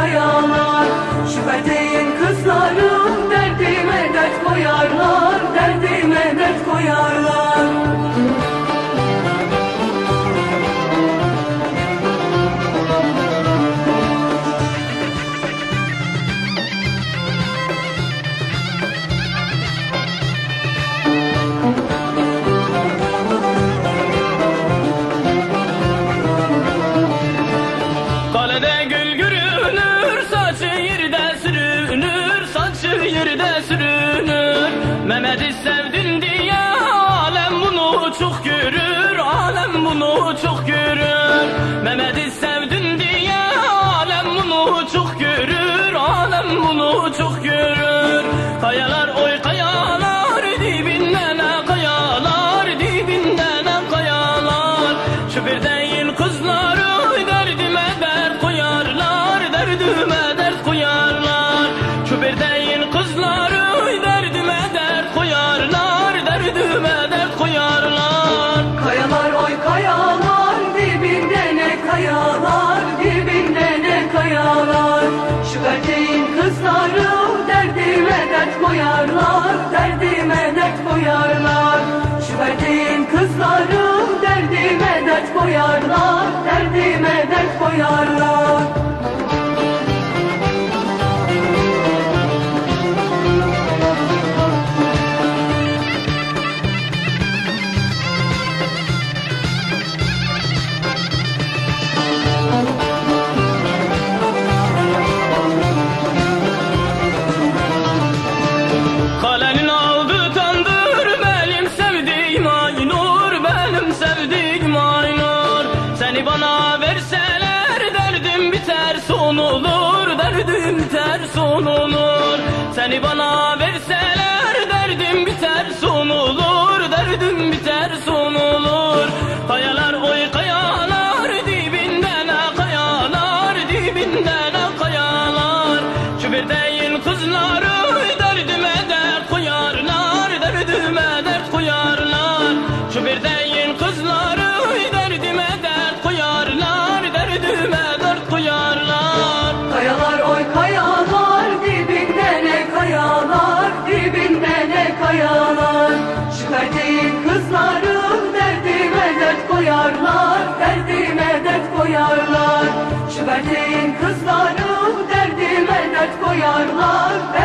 거요. koyarlar Derdime dert koyarlar Şu verdiğin kızlarım Derdime dert koyarlar Derdime dert koyarlar cennet koyarlar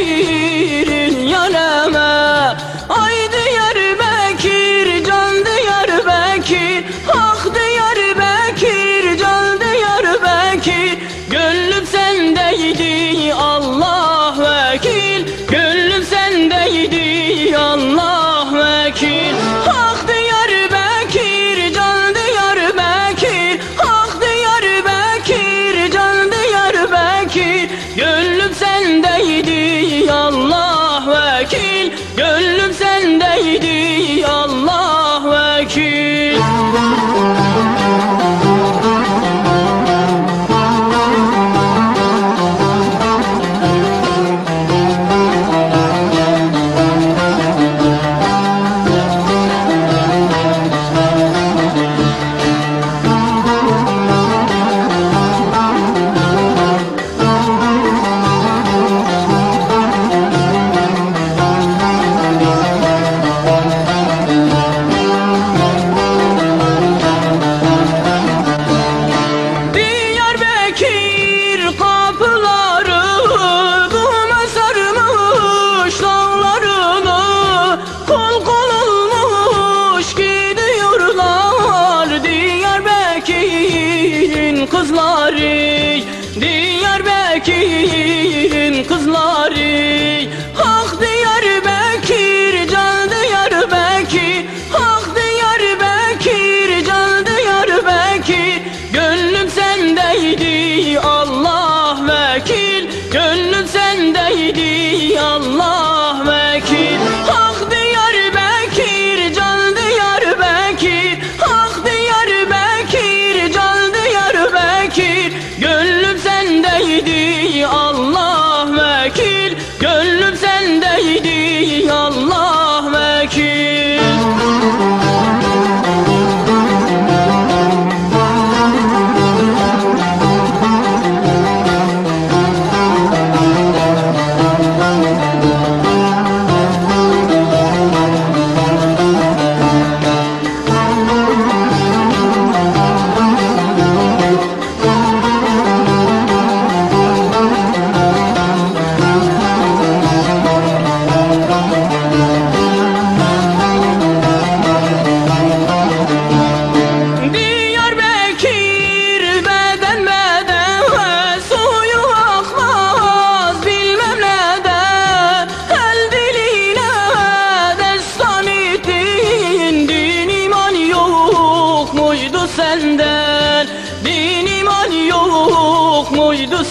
değil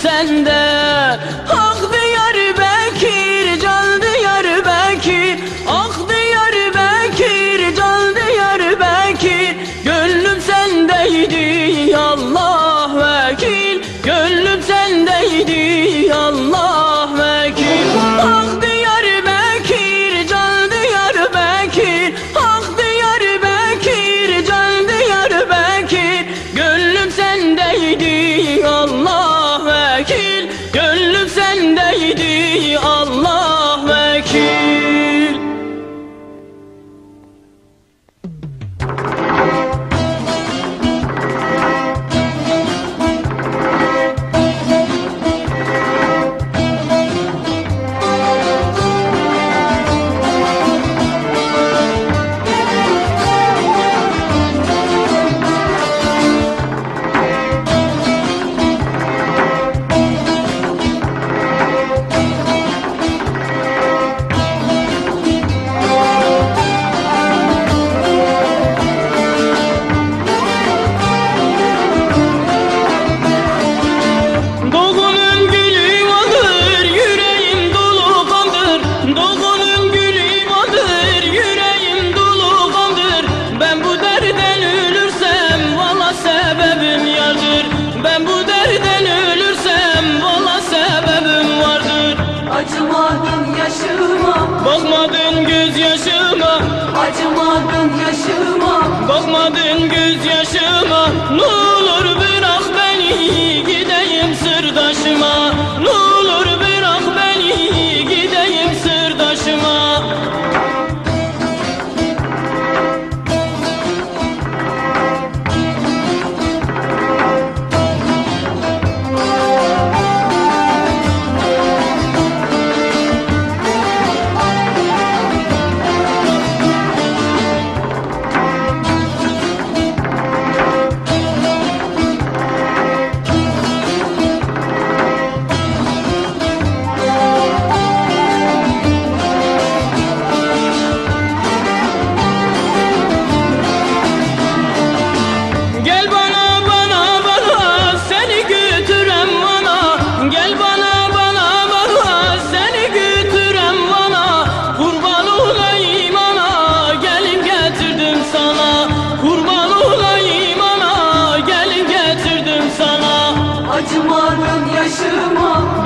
sende.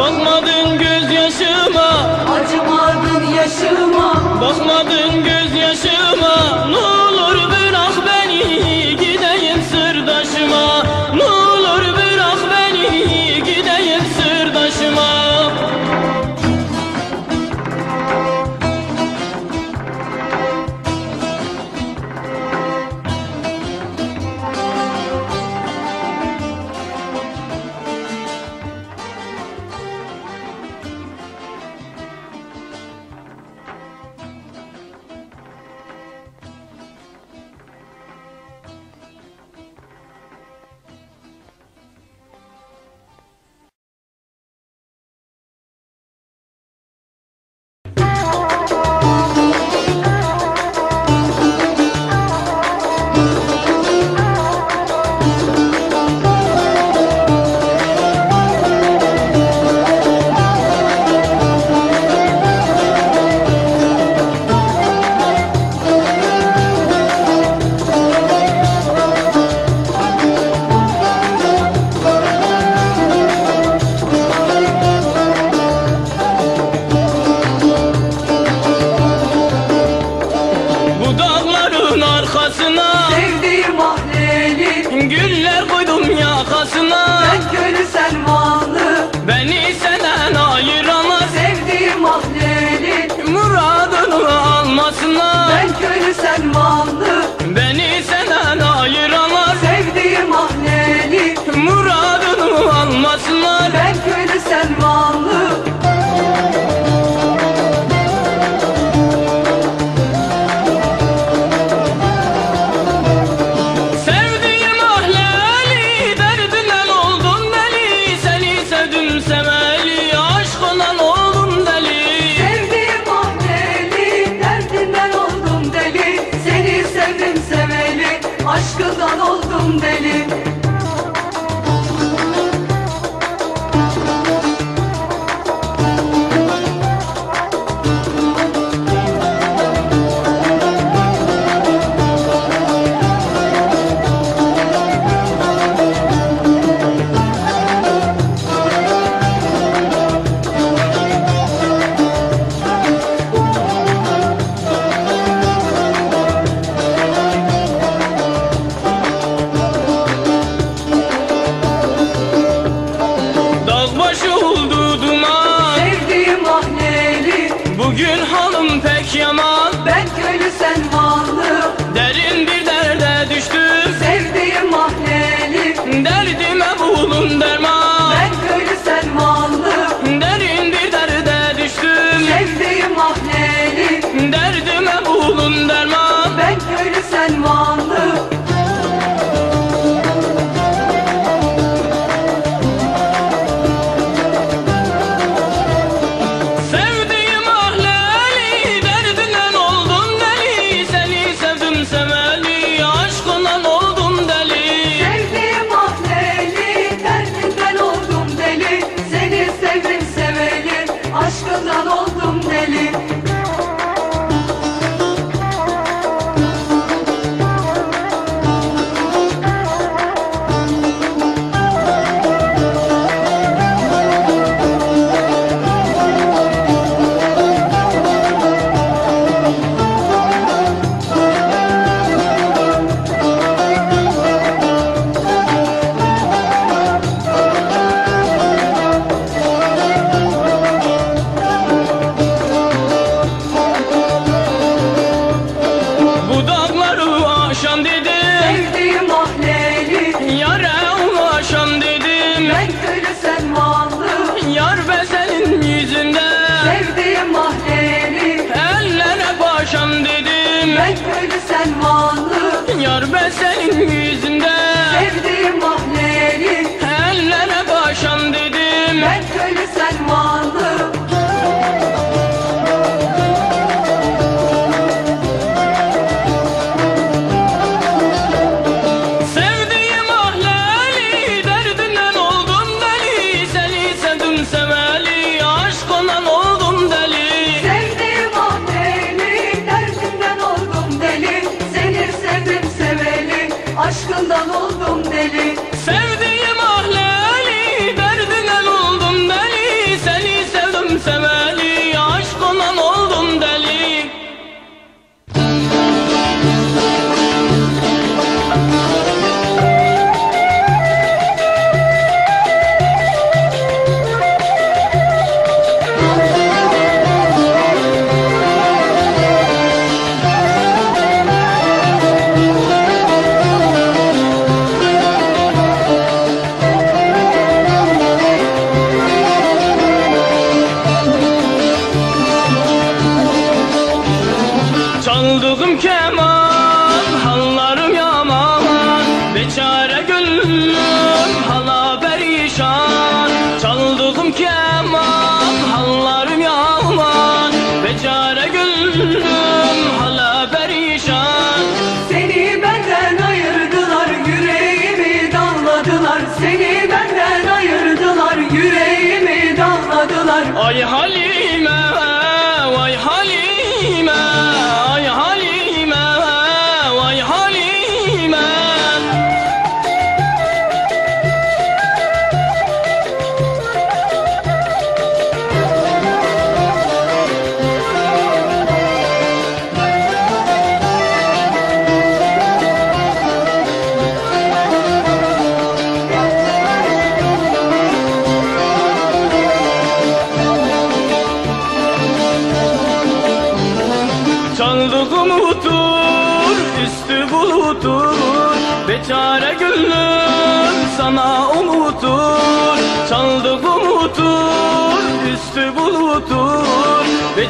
Bakmadın gözyaşıma. Acımadın yaşıma. Bakmadın gözyaşıma. Nur Join us Bugün halım pek yaman. Ben köylü sen mallı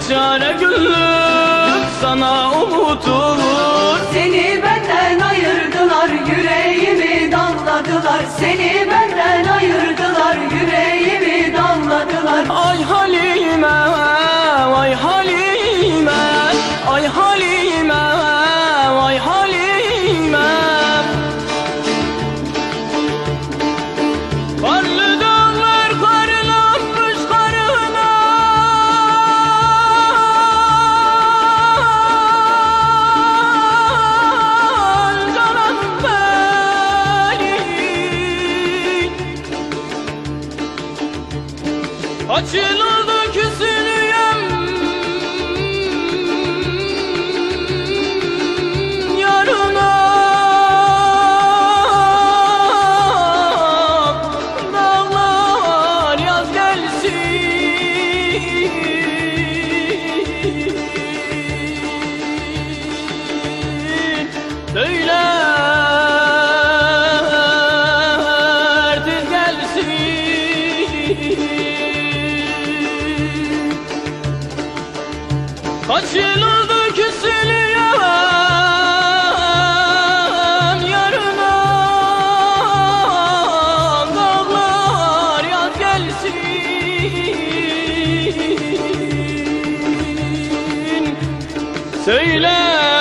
çare güllüm sana umutumun Seni benden ayırdılar yüreğimi damladılar seni Söyle